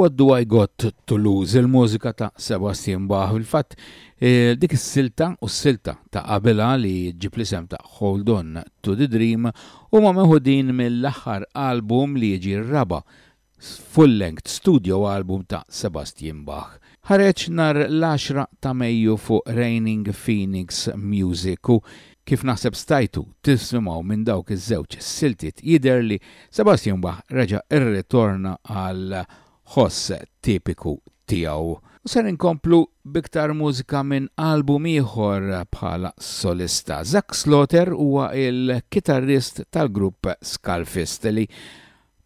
What Do I Got to Lose, il-mużika ta' Sebastian Bach. Il-fatt, eh, dik is-silta u s-silta ta' qabela li ġib l-isem ta' Hold On to the Dream huma meħudin mill-aħħar album li jiġi raba full-length studio album ta' Sebastian Bach. Ħareġ nhar l-għaxra ta' Mejju fuq Reigning Phoenix Music u, kif naħseb stajtu tisimgħu minn dawk iż-żewġ siltiet jidher li Sebastian Bach reġa' rritorna għal ħoss tipiku tiegħu. U ser inkomplu b'iktar mużika minn album ieħor bħala solista. Zach Slaughter huwa l-kitarrist tal-grupp Skullfist li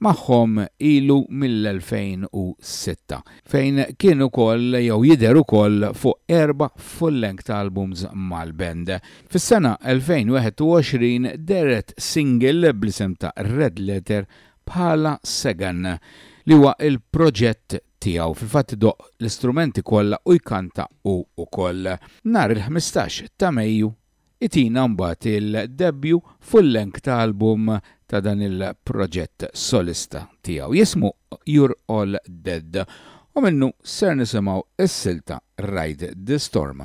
magħhom ilu mill-2006, fejn kien ukoll jew jidher ukoll fuq erba' full-length albums mal-band. Fis-sena 2021 dehret single bl-isem ta' Red Letter bħala Segan, li huwa l-proġett tiegħu. Fil-fatt idoqq l-istrumenti kollha u jkanta hu wkoll. Nhar il-ħmistax ta' Mejju Itina mbagħad il-debbju full-length ta' album ta' dan il-proġett solista tiegħu jismu You're All Dead u minnu ser nisimgħu s-silta Ride the Storm.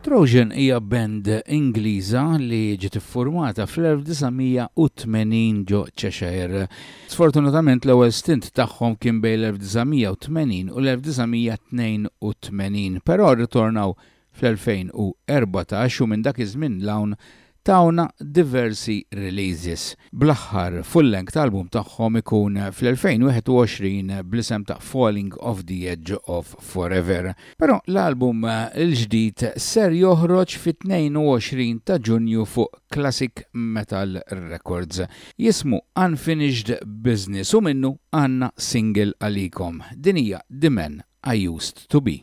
Trojan hija band Ingliża li ġiet iffurmata fl-1980 ġo Cheshire. Sfortunatament l-ewwel stint tagħhom kien bejn l-1980 u l-1982, però rritornaw fl-2014 u minn dak iż-żmien 'l hawn tawna diversi releases, bl-aħħar full-length album tagħhom ikun fl-2021 bl-isem ta' Falling Off The Edge Of Forever. Però l-album il-ġdid ser joħroġ fit-22 ta' Ġunju fuq Classic Metal Records. Jismu Unfinished Business u minnu għandna single għalikom. Din hija The Man I Used To Be.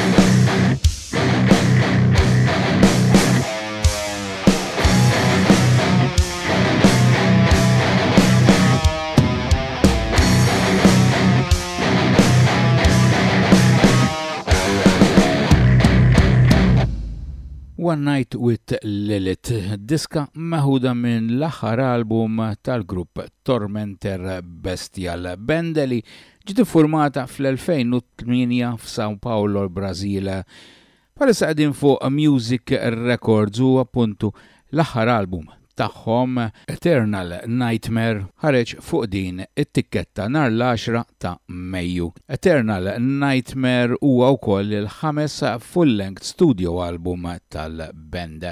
One Night with Lilith, diska meħuda minn l-aħħar album tal-grupp Tormenter Bestial Bendeli Ġiet iffurmata fl-2008 f'São Paulo, l-Brażil. Bħalissa qegħdin fuq Music Records u appuntu l-aħħar album tagħhom, Eternal Nightmare, ħareġ fuq din it-tikketta nhar l-għaxra ta' Mejju. Eternal Nightmare huwa wkoll il-ħames full-length studio album tal-band.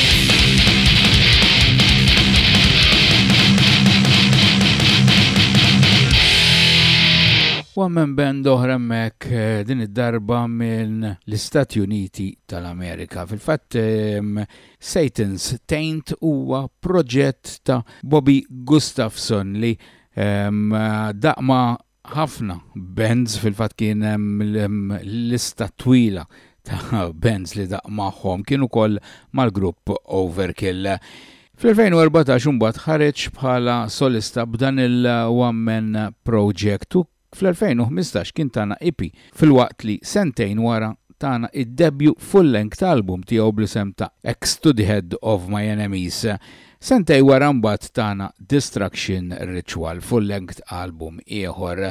One man band oħra hemmhekk eh, din id-darba minn l-Istati Uniti tal-Amerika. Fil-fatt ehm, Satan's Taint huwa proġett ta' Bobby Gustafson li ehm, daqma ħafna bands, fil-fatt kien hemm lista twila ta' bands li daq magħhom, kien ukoll mal-grupp Overkill. Fl-2014 imbagħad ħareġ bħala solista b'dan il-one man project u fl-2015 kien tana EP filwaqt li sentejn wara tana id-debut full-length album tiegħu bl-isem ta' Axe to the Head of My Enemies. Sentej wara mbagħad tana Destruction Ritual, full-length album ieħor.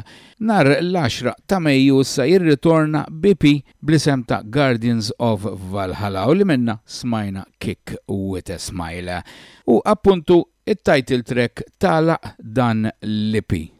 Nhar l-għaxra ta' Mejju issa jirritorna b'EP bl-isem ta' Guardians of Valhalla u li minnha smajna Kick With A Smile. Hu appuntu t-title track tagħlaq dan l-EP.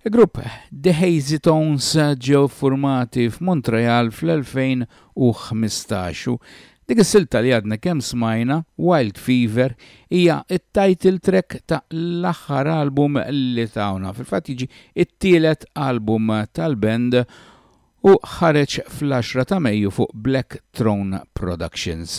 Il-grupp The Hazy Tones ġew ffurmati f'Montreal fl-2015 u dik is-silta li għadna kemm smajna, Wild Fever, hija t-title track ta' l-aħħar album li tawna. Fil-fatt jiġi t-tielet album tal-band u ħareġ fl-10 ta' Mejju fuq Black Throne Productions.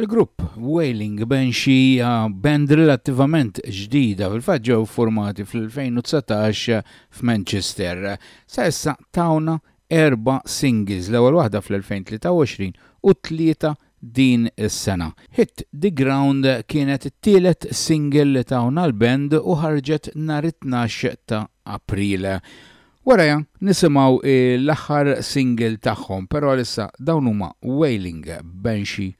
Il-grupp Wailing Banshee band relattivament ġdida fil-fatt ġew formati fl-2019 f'Manchester. Sa issa tawna erba' singles, l-ewwel waħda fl-2023 u t-tlieta din is-sena. Hit the Ground kienet it-tielet single li tawna l-band u ħarġet nhar it-tnax ta' April. Warajha nisimgħu l-aħħar single tagħhom, però għalissa dawn huma Wailing Banshee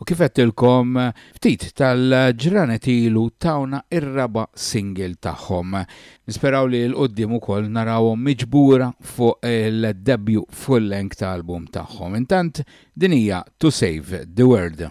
U kif għedtilkom, ftit tal-ġranet ilu tawna r-raba' single tagħhom. Nisperaw li 'l quddiem ukoll narawhom miġbura fuq il-debut full-length album tagħhom. Intant, din hija To Save the World.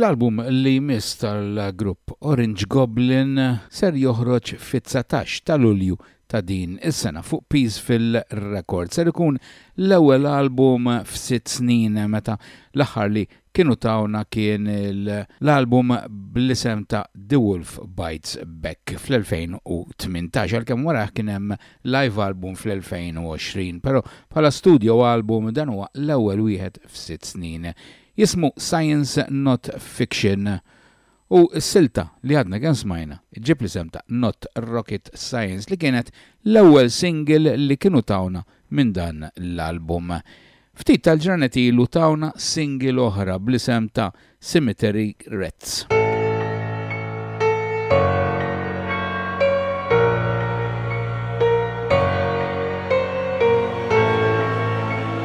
L-album li jmiss tal-grupp Orange Goblin ser joħroġ fit-19 ta' Lulju ta' din is-sena fuq Peaceville Records. Ser ikun l-ewwel album f'sitt snin meta l-aħħar li kienu tawna kien l-album bl-isem ta' The Wolf Bites Back fl-2018. Għalkemm warajh kien hemm live album fl-2020, però bħala studio album dan huwa l-ewwel wieħed f'sitt snin. Jismu Science Not Fiction U s-silta li għadna kemm smajna ġġib l-isem ta' Not Rocket Science li kienet l-ewwel single li kienu tawna minn dan l-album. Ftit tal-ġranet ilu tawna single oħra bl-isem ta' Cemetery Rats.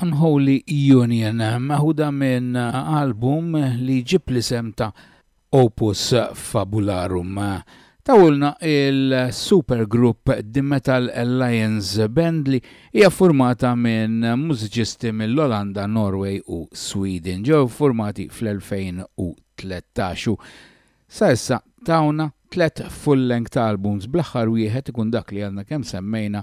Unholy Union, maħuda minn album li ġib l-isem ta' Opus Fabularum, tawlna il-supergrupp The Metal Lions Band li hija ffurmata minn mużiċisti mill-Olanda, Norway u Sweden. Ġew iffurmati fl-2013 u sa issa tawna tliet full-length albums bl-aħħar wieħed ikun dak li għadna kemm semmejna,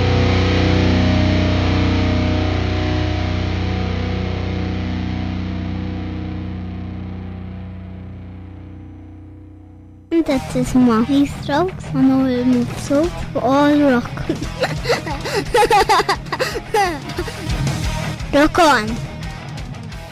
Inta tisma He Strokes ma Noel Mixu fuq All Rock. Rock on!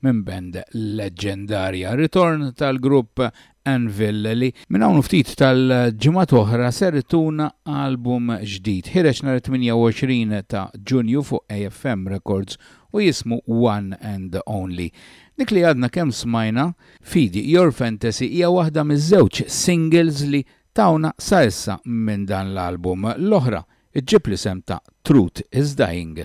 minn band leġġendarja, ritorn tal-grupp Anvil li minn hawn u ftit tal-ġimgħat oħra ser ituna album ġdid. Ħireġ nhar it-28 ta' Ġunju fuq AFM Records u jismu One and Only. Dik li għadna kemm smajna, Fidi, Your Fantasy hija waħda miż-żewġ singles li Tawna sa issa minn dan l-album. L-oħra ġġib l-isem ta' Truth Is Dying.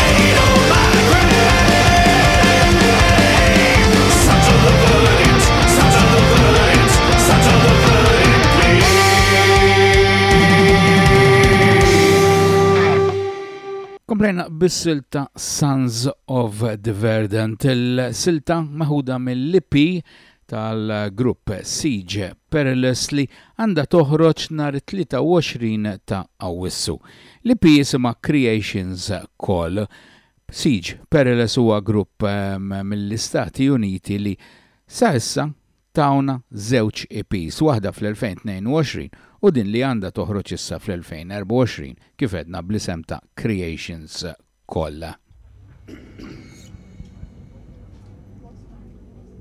Komplejna bis-silta Sons of the Verdant, il-silta maħuda mill-Lipi tal-grupp SIGE pereless li għandha toħroġ nhar it-23 ta' Awwissu. L-EP jisimha Creations Call. SIGE pereless huwa grupp mill-Istati Uniti li sa issa tawna żewġ EPs, waħda fl-2022 u din li għandha toħroġ issa fl-2024 kif għedna bl-isem ta' Creations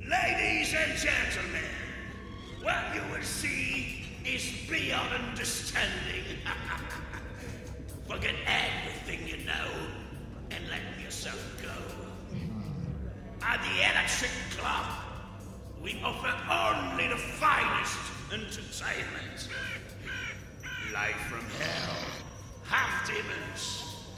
Ladies and gentlemen, what you will see is beyond understanding. Forget everything you know and let yourself go. At the Electric Club, we offer only the finest entertainment. Life from hell, half demons,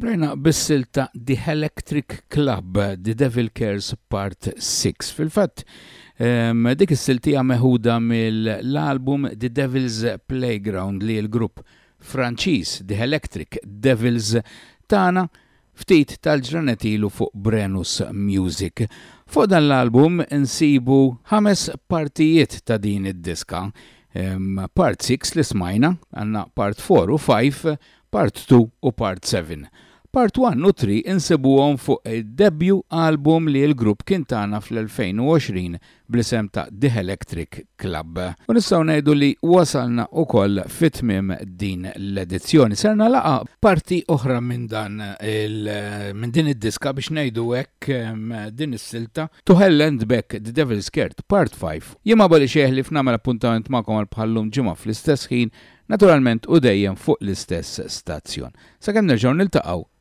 Komplejna bissil ta' The Electric Club, The Devil Cares Part 6. Fil-fatt, um, dik is-siltija meħuda mill-album The Devil's Playground li l-grupp Franċiż The Electric Devils tana Ftit tal-ġranet ilu fuq Brennus Music. Fuq dan l-album nsibu ħames partijiet ta' din id-diska. Part Six li smajna, għandna Part Four u Five, Part Two u Part Seven. Part One u Three insibuhom fuq id-debju album li l-grupp kien tana fl-2020 bl-isem ta' The Helectric Club. U nistgħu ngħidu li wasalna wkoll fi tmiem din l-edizzjoni. Ser nagħlaqha parti oħra minn dan minn din id-diska biex ngħidu hekk din is-silta To Hell and Back The Devil's Skirt Part 5. Jien ma bali xejn li f'nagħmel appuntament magħkom għal bħallum ġimgħa fl-istess ħin, naturalment u dejjem fuq l-istess stazzjon. Sakemm nerġgħu niltaqgħu,